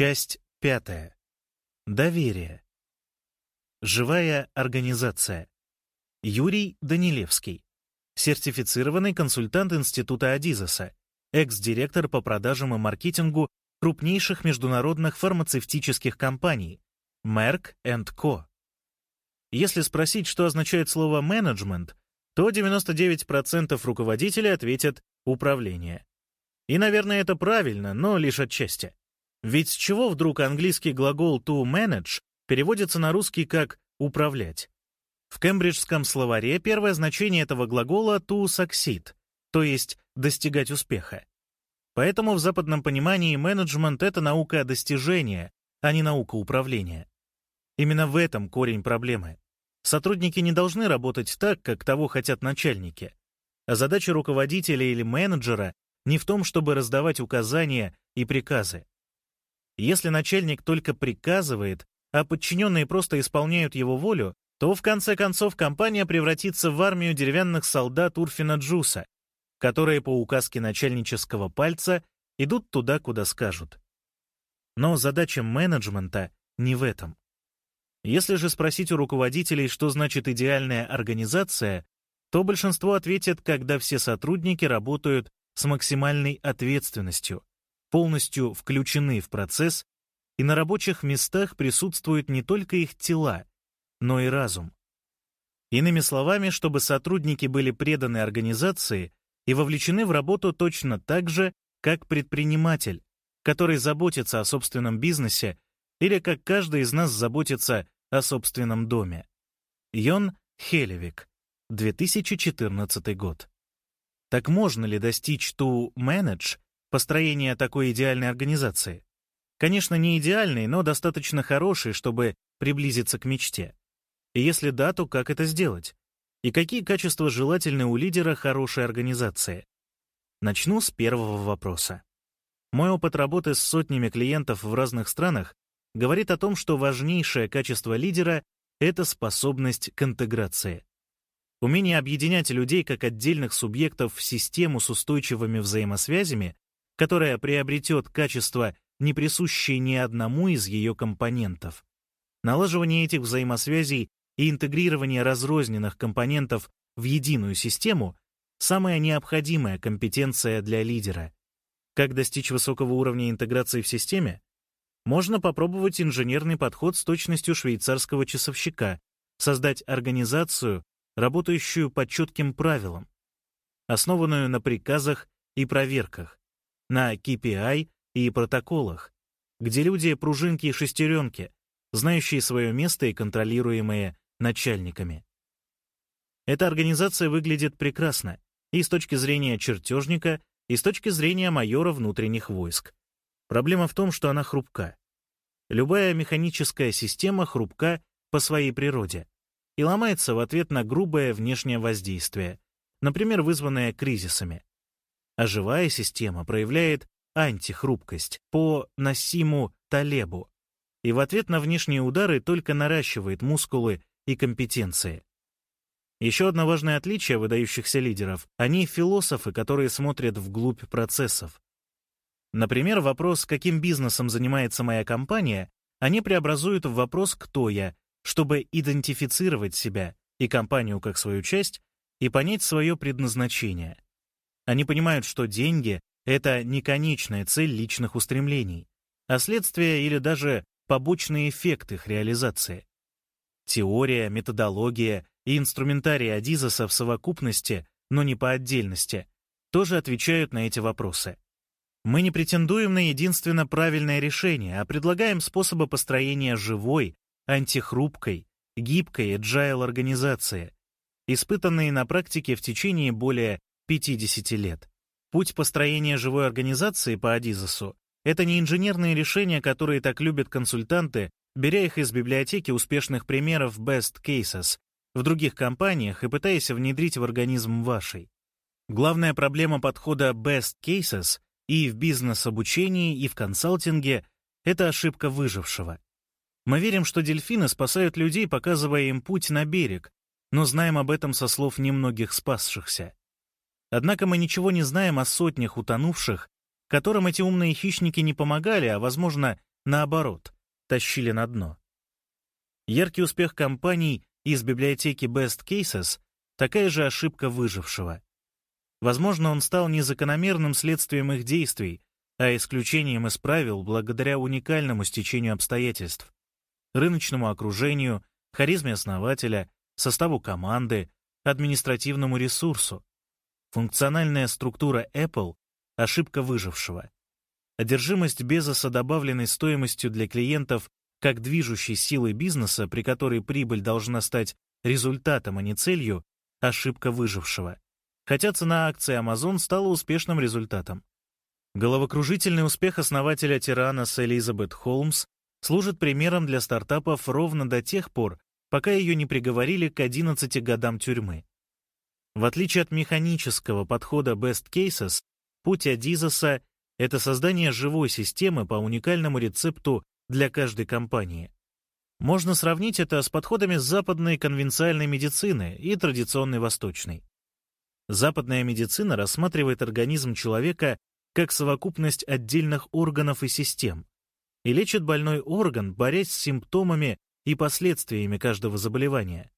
Часть пятая. Доверие. Живая организация. Юрий Данилевский. Сертифицированный консультант Института Адизеса, экс-директор по продажам и маркетингу крупнейших международных фармацевтических компаний Merck Co. Если спросить, что означает слово «менеджмент», то 99% руководителей ответят «управление». И, наверное, это правильно, но лишь отчасти. Ведь с чего вдруг английский глагол to manage переводится на русский как «управлять»? В кембриджском словаре первое значение этого глагола to succeed, то есть достигать успеха. Поэтому в западном понимании менеджмент — это наука достижения, а не наука управления. Именно в этом корень проблемы. Сотрудники не должны работать так, как того хотят начальники. А задача руководителя или менеджера не в том, чтобы раздавать указания и приказы. Если начальник только приказывает, а подчиненные просто исполняют его волю, то в конце концов компания превратится в армию деревянных солдат Урфина Джуса, которые по указке начальнического пальца идут туда, куда скажут. Но задача менеджмента не в этом. Если же спросить у руководителей, что значит идеальная организация, то большинство ответит, когда все сотрудники работают с максимальной ответственностью, полностью включены в процесс, и на рабочих местах присутствуют не только их тела, но и разум. Иными словами, чтобы сотрудники были преданы организации и вовлечены в работу точно так же, как предприниматель, который заботится о собственном бизнесе или как каждый из нас заботится о собственном доме. Йон Хелевик, 2014 год. Так можно ли достичь ту менедж построения такой идеальной организации? Конечно, не идеальной, но достаточно хорошей, чтобы приблизиться к мечте. И если да, то как это сделать? И какие качества желательны у лидера хорошей организации? Начну с первого вопроса. Мой опыт работы с сотнями клиентов в разных странах говорит о том, что важнейшее качество лидера — это способность к интеграции. Умение объединять людей как отдельных субъектов в систему с устойчивыми взаимосвязями, которая приобретет качество, не присущее ни одному из ее компонентов. Налаживание этих взаимосвязей и интегрирование разрозненных компонентов в единую систему — самая необходимая компетенция для лидера. Как достичь высокого уровня интеграции в системе? Можно попробовать инженерный подход с точностью швейцарского часовщика, создать организацию, работающую по четким правилам, основанную на приказах и проверках, на KPI и протоколах, где люди — пружинки и шестеренки, знающие свое место и контролируемые начальниками. Эта организация выглядит прекрасно и с точки зрения чертежника, и с точки зрения майора внутренних войск. Проблема в том, что она хрупка. Любая механическая система хрупка по своей природе и ломается в ответ на грубое внешнее воздействие, например, вызванное кризисами. А живая система проявляет антихрупкость по Насиму Талебу и в ответ на внешние удары только наращивает мускулы и компетенции. Еще одно важное отличие выдающихся лидеров — они философы, которые смотрят вглубь процессов. Например, вопрос, каким бизнесом занимается моя компания, они преобразуют в вопрос «кто я?», чтобы идентифицировать себя и компанию как свою часть и понять свое предназначение. Они понимают, что деньги — это не конечная цель личных устремлений, а следствие или даже побочный эффект их реализации. Теория, методология и инструментарий Адизаса в совокупности, но не по отдельности, тоже отвечают на эти вопросы. Мы не претендуем на единственно правильное решение, а предлагаем способы построения живой, антихрупкой, гибкой agile организации, испытанные на практике в течение более 50 лет. Путь построения живой организации по Адизасу — это не инженерные решения, которые так любят консультанты, беря их из библиотеки успешных примеров best cases в других компаниях и пытаясь внедрить в организм вашей. Главная проблема подхода best cases и в бизнес-обучении, и в консалтинге — это ошибка выжившего. Мы верим, что дельфины спасают людей, показывая им путь на берег, но знаем об этом со слов немногих спасшихся. Однако мы ничего не знаем о сотнях утонувших, которым эти умные хищники не помогали, а, возможно, наоборот, тащили на дно. Яркий успех компаний из библиотеки Best Cases — такая же ошибка выжившего. Возможно, он стал не закономерным следствием их действий, а исключением из правил благодаря уникальному стечению обстоятельств, рыночному окружению, харизме основателя, составу команды, административному ресурсу. Функциональная структура Apple — ошибка выжившего. Одержимость Безоса добавленной стоимостью для клиентов как движущей силой бизнеса, при которой прибыль должна стать результатом, а не целью, ошибка выжившего. Хотя цена акций Amazon стала успешным результатом. Головокружительный успех основателя Тиранос Элизабет Холмс служит примером для стартапов ровно до тех пор, пока ее не приговорили к 11 годам тюрьмы. В отличие от механического подхода Best Cases, путь Адизоса — это создание живой системы по уникальному рецепту для каждой компании. Можно сравнить это с подходами западной конвенциальной медицины и традиционной восточной. Западная медицина рассматривает организм человека как совокупность отдельных органов и систем и лечит больной орган, борясь с симптомами и последствиями каждого заболевания.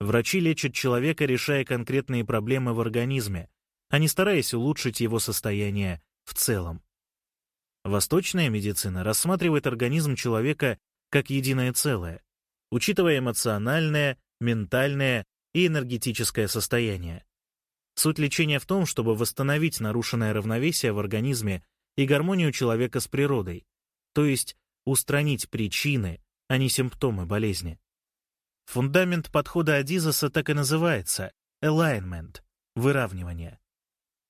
Врачи лечат человека, решая конкретные проблемы в организме, а не стараясь улучшить его состояние в целом. Восточная медицина рассматривает организм человека как единое целое, учитывая эмоциональное, ментальное и энергетическое состояние. Суть лечения в том, чтобы восстановить нарушенное равновесие в организме и гармонию человека с природой, то есть устранить причины, а не симптомы болезни. Фундамент подхода Адизаса так и называется — alignment — выравнивание.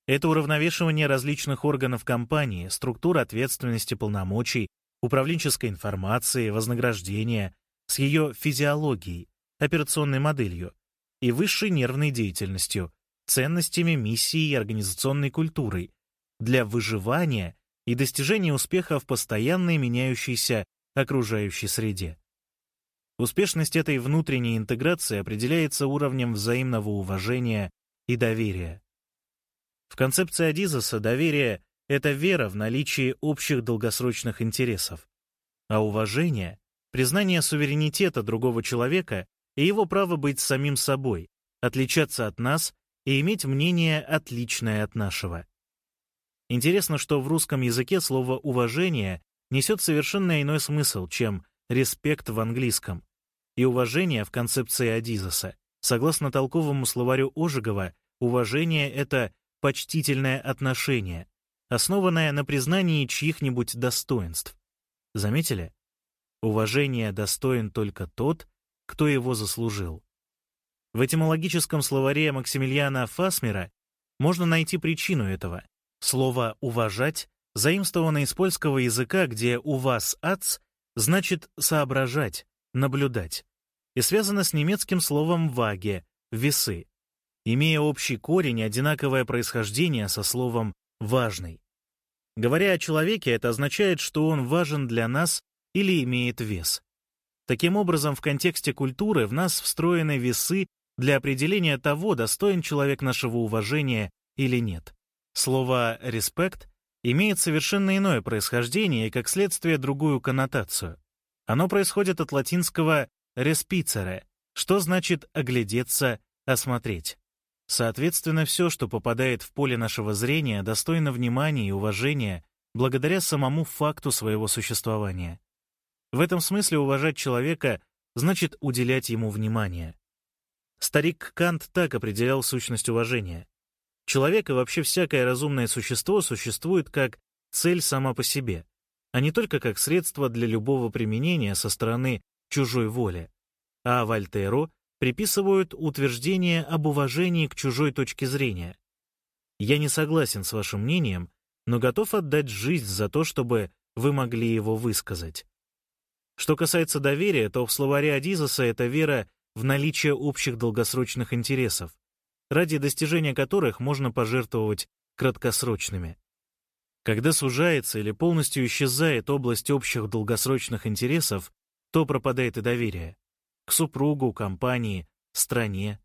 Это уравновешивание различных органов компании, структур ответственности, полномочий, управленческой информации, вознаграждения, с ее физиологией, операционной моделью и высшей нервной деятельностью, ценностями, миссией и организационной культурой для выживания и достижения успеха в постоянной меняющейся окружающей среде. Успешность этой внутренней интеграции определяется уровнем взаимного уважения и доверия. В концепции Адизаса доверие — это вера в наличие общих долгосрочных интересов, а уважение — признание суверенитета другого человека и его право быть самим собой, отличаться от нас и иметь мнение, отличное от нашего. Интересно, что в русском языке слово «уважение» несет совершенно иной смысл, чем «респект» в английском. И уважение в концепции Адизаса. Согласно толковому словарю Ожегова, уважение — это почтительное отношение, основанное на признании чьих-нибудь достоинств. Заметили? Уважение достоин только тот, кто его заслужил. В этимологическом словаре Максимилиана Фасмера можно найти причину этого. Слово «уважать» заимствовано из польского языка, где «у вас ац» значит «соображать», «наблюдать», и связано с немецким словом «ваге» — «весы», имея общий корень и одинаковое происхождение со словом «важный». Говоря о человеке, это означает, что он важен для нас или имеет вес. Таким образом, в контексте культуры в нас встроены весы для определения того, достоин человек нашего уважения или нет. Слово «респект» имеет совершенно иное происхождение и, как следствие, другую коннотацию. Оно происходит от латинского «респицере», что значит «оглядеться», «осмотреть». Соответственно, все, что попадает в поле нашего зрения, достойно внимания и уважения благодаря самому факту своего существования. В этом смысле уважать человека значит уделять ему внимание. Старик Кант так определял сущность уважения. Человек и вообще всякое разумное существо существует как цель сама по себе, а не только как средство для любого применения со стороны чужой воли. А Вольтеру приписывают утверждение об уважении к чужой точке зрения. Я не согласен с вашим мнением, но готов отдать жизнь за то, чтобы вы могли его высказать. Что касается доверия, то в словаре Адизаса это вера в наличие общих долгосрочных интересов, ради достижения которых можно пожертвовать краткосрочными. Когда сужается или полностью исчезает область общих долгосрочных интересов, то пропадает и доверие к супругу, компании, стране.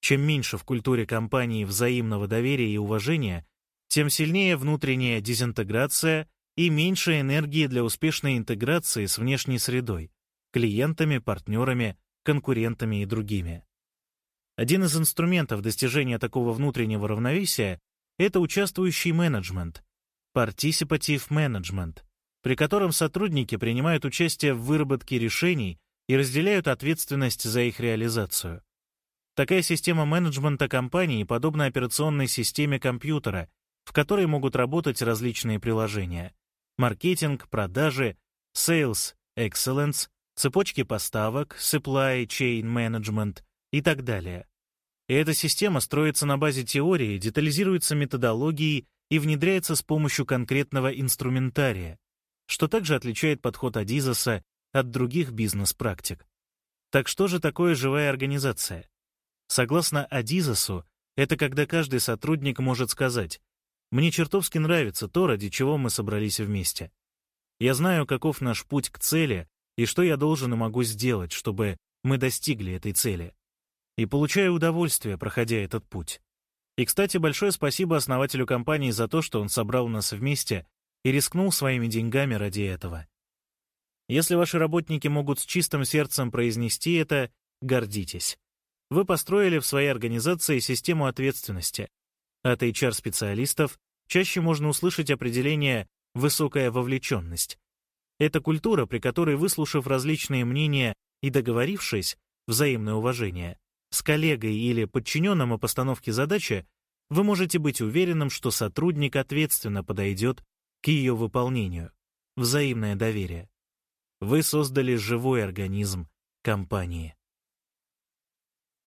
Чем меньше в культуре компании взаимного доверия и уважения, тем сильнее внутренняя дезинтеграция и меньше энергии для успешной интеграции с внешней средой, клиентами, партнерами, конкурентами и другими. Один из инструментов достижения такого внутреннего равновесия — это участвующий менеджмент, participative management, при котором сотрудники принимают участие в выработке решений и разделяют ответственность за их реализацию. Такая система менеджмента компании подобна операционной системе компьютера, в которой могут работать различные приложения. Маркетинг, продажи, sales, excellence, цепочки поставок, supply chain management и так далее. И эта система строится на базе теории, детализируется методологией и внедряется с помощью конкретного инструментария, что также отличает подход Адизоса от других бизнес-практик. Так что же такое живая организация? Согласно Адизосу, это когда каждый сотрудник может сказать «Мне чертовски нравится то, ради чего мы собрались вместе. Я знаю, каков наш путь к цели и что я должен и могу сделать, чтобы мы достигли этой цели. И получаю удовольствие, проходя этот путь. И, кстати, большое спасибо основателю компании за то, что он собрал нас вместе и рискнул своими деньгами ради этого. Если ваши работники могут с чистым сердцем произнести это, гордитесь. Вы построили в своей организации систему ответственности. От HR-специалистов чаще можно услышать определение «высокая вовлеченность». Это культура, при которой, выслушав различные мнения и договорившись, взаимное уважение, с коллегой или подчиненным о постановке задачи, вы можете быть уверенным, что сотрудник ответственно подойдет к ее выполнению. Взаимное доверие. Вы создали живой организм компании.